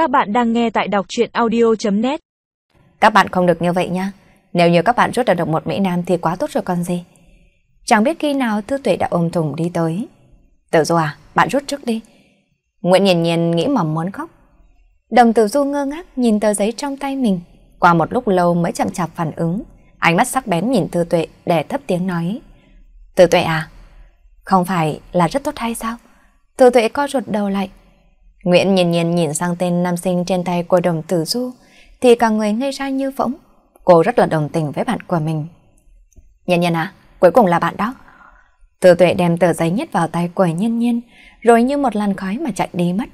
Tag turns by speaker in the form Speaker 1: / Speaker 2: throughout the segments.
Speaker 1: Các bạn đang nghe tại đọc truyện audio.net
Speaker 2: Các bạn không được như vậy nha. Nếu như các bạn rút ra được một Mỹ Nam thì quá tốt rồi còn gì. Chẳng biết khi nào Thư Tuệ đã ôm thùng đi tới. Tử Du à, bạn rút trước đi. Nguyễn Nhiên Nhiên nghĩ mà muốn khóc. Đồng Tử Du ngơ ngác nhìn tờ giấy trong tay mình. Qua một lúc lâu mới chậm chạp phản ứng. Ánh mắt sắc bén nhìn Thư Tuệ để thấp tiếng nói. Thư Tuệ à, không phải là rất tốt hay sao? Thư Tuệ co ruột đầu lại. Nguyễn Nhiên Nhiên nhìn sang tên nam sinh trên tay của đồng tử du, thì cả người ngây ra như phỗng. Cô rất là đồng tình với bạn của mình. Nhiên Nhiên à, cuối cùng là bạn đó. Từ tuệ đem tờ giấy nhét vào tay của Nhiên Nhiên, rồi như một làn khói mà chạy đi mất.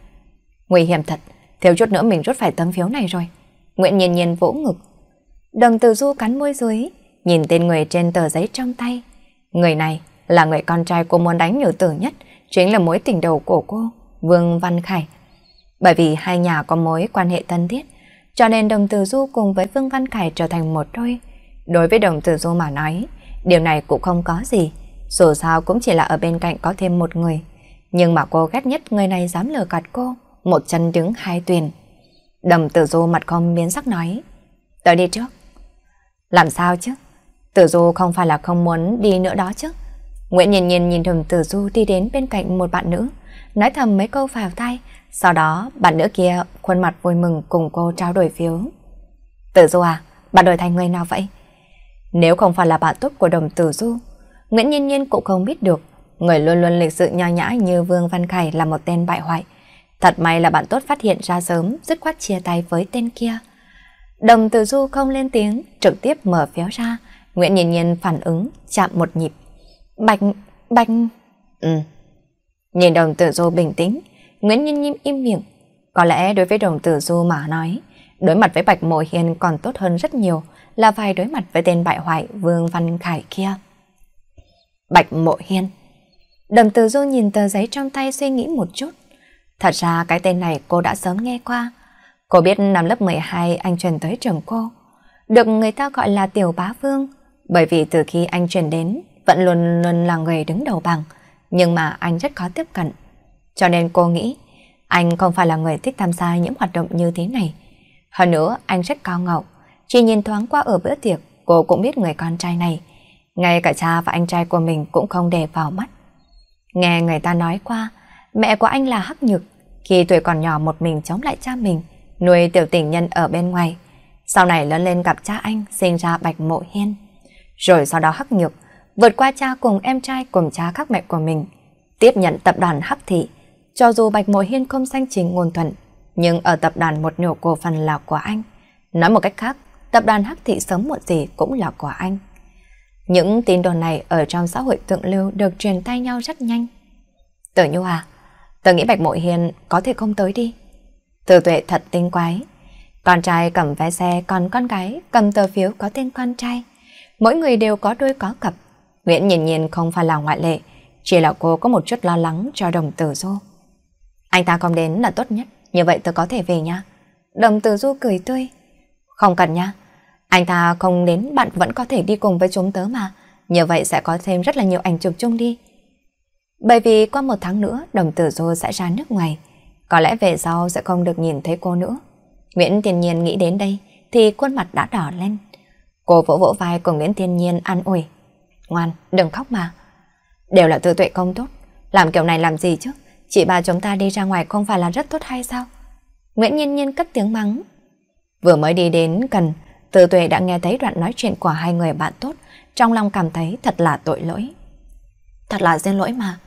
Speaker 2: Nguy hiểm thật, thiếu chút nữa mình rút phải tấm phiếu này rồi. Nguyễn Nhiên Nhiên vỗ ngực. Đồng tử du cắn môi dưới, nhìn tên người trên tờ giấy trong tay. Người này là người con trai cô muốn đánh nhiều tử nhất, chính là mối tình đầu của cô, Vương Văn Khải. Bởi vì hai nhà có mối quan hệ thân thiết, cho nên đồng tử du cùng với Vương Văn Khải trở thành một đôi. Đối với đồng tử du mà nói, điều này cũng không có gì, dù sao cũng chỉ là ở bên cạnh có thêm một người. Nhưng mà cô ghét nhất người này dám lừa gạt cô, một chân đứng hai tuyền. Đồng tử du mặt không biến sắc nói, tới đi trước. Làm sao chứ? Tử du không phải là không muốn đi nữa đó chứ. Nguyễn Nhiên Nhiên nhìn Thẩm tử du đi đến bên cạnh một bạn nữ, nói thầm mấy câu vào tay, sau đó bạn nữ kia khuôn mặt vui mừng cùng cô trao đổi phiếu. Tử Du à, bạn đổi thành người nào vậy? Nếu không phải là bạn tốt của đồng Tử Du, Nguyễn Nhiên Nhiên cũng không biết được người luôn luôn lịch sự nho nhã như Vương Văn Khải là một tên bại hoại. Thật may là bạn tốt phát hiện ra sớm, dứt khoát chia tay với tên kia. Đồng Tử Du không lên tiếng, trực tiếp mở phiếu ra. Nguyễn Nhiên Nhiên phản ứng, chạm một nhịp. Bạch, bạch... Ừ. Nhìn đồng Tử Du bình tĩnh, Nguyễn Nhiên Nhiên im miệng. Có lẽ đối với đồng tử du mà nói, đối mặt với Bạch Mộ Hiền còn tốt hơn rất nhiều là phải đối mặt với tên bại hoại Vương Văn Khải kia. Bạch Mộ Hiên Đồng tử du nhìn tờ giấy trong tay suy nghĩ một chút. Thật ra cái tên này cô đã sớm nghe qua. Cô biết năm lớp 12 anh truyền tới trường cô. Được người ta gọi là Tiểu Bá Vương. Bởi vì từ khi anh truyền đến, vẫn luôn luôn là người đứng đầu bảng. Nhưng mà anh rất khó tiếp cận. Cho nên cô nghĩ, anh không phải là người thích tham gia những hoạt động như thế này. Hơn nữa, anh rất cao ngạo. Chỉ nhìn thoáng qua ở bữa tiệc, cô cũng biết người con trai này. Ngay cả cha và anh trai của mình cũng không để vào mắt. Nghe người ta nói qua, mẹ của anh là Hắc Nhược, khi tuổi còn nhỏ một mình chống lại cha mình, nuôi tiểu tình nhân ở bên ngoài. Sau này lớn lên gặp cha anh, sinh ra Bạch Mộ Hiên. Rồi sau đó Hắc Nhược vượt qua cha cùng em trai cùng cha khác mẹ của mình tiếp nhận tập đoàn Hắc Thị cho dù Bạch Mộ Hiên không sanh chính ngôn thuận, nhưng ở tập đoàn một nửa cổ phần là của anh. Nói một cách khác, tập đoàn Hắc Thị sớm muộn gì cũng là của anh. Những tin đồn này ở trong xã hội thượng lưu được truyền tay nhau rất nhanh. Tử Nhu à, tớ nghĩ Bạch Mộ Hiên có thể không tới đi. Từ tuệ thật tinh quái. Con trai cầm vé xe, còn con gái cầm tờ phiếu có tên con trai. Mỗi người đều có đôi có cặp. Nguyễn nhìn nhìn không phải là ngoại lệ, chỉ là cô có một chút lo lắng cho đồng tử du. Anh ta không đến là tốt nhất, như vậy tôi có thể về nha. Đồng tử du cười tươi. Không cần nha, anh ta không đến bạn vẫn có thể đi cùng với chúng tớ mà, như vậy sẽ có thêm rất là nhiều ảnh chụp chung đi. Bởi vì qua một tháng nữa đồng tử du sẽ ra nước ngoài, có lẽ về sau sẽ không được nhìn thấy cô nữa. Nguyễn Thiên Nhiên nghĩ đến đây thì khuôn mặt đã đỏ lên. Cô vỗ vỗ vai của Nguyễn Thiên Nhiên an ủi. Ngoan, đừng khóc mà. Đều là tư tuệ công tốt, làm kiểu này làm gì chứ? Chị bà chúng ta đi ra ngoài không phải là rất tốt hay sao? Nguyễn Nhiên Nhiên cất tiếng mắng. Vừa mới đi đến gần, tư Tuệ đã nghe thấy đoạn nói chuyện của hai người bạn tốt, trong lòng cảm thấy thật là tội lỗi. Thật là xin lỗi mà.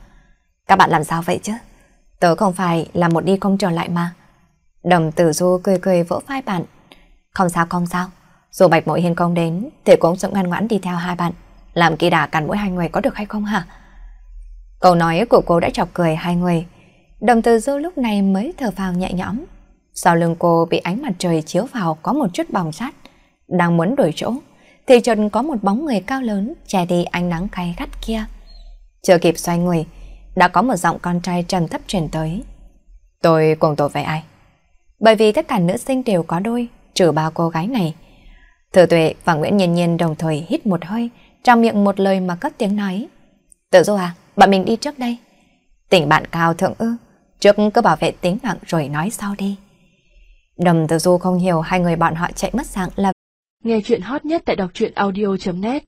Speaker 2: Các bạn làm sao vậy chứ? Tớ không phải là một đi không trở lại mà. Đồng tử du cười cười vỗ vai bạn. Không sao không sao. Dù Bạch Mội Hiền công đến thì cũng sẽ ngoan ngoãn đi theo hai bạn. Làm kỳ đà cắn mỗi hai người có được hay không hả? Câu nói của cô đã chọc cười hai người. Đồng từ du lúc này mới thở phào nhẹ nhõm. Sau lưng cô bị ánh mặt trời chiếu vào có một chút bỏng sát. Đang muốn đổi chỗ, thì chợt có một bóng người cao lớn che đi ánh nắng cay gắt kia. Chưa kịp xoay người, đã có một giọng con trai trầm thấp truyền tới. Tôi cùng tội với ai? Bởi vì tất cả nữ sinh đều có đôi, trừ ba cô gái này. Thừa Tuệ và Nguyễn Nhiên Nhiên đồng thời hít một hơi, trong miệng một lời mà cất tiếng nói. Tự Dô à, bọn mình đi trước đây. Tỉnh bạn cao thượng ư, trước cứ bảo vệ tính mạng rồi nói sau đi. Đầm Tự Du không hiểu hai người bọn họ chạy mất dạng là
Speaker 3: Nghe chuyện hot nhất tại đọc truyện audio.net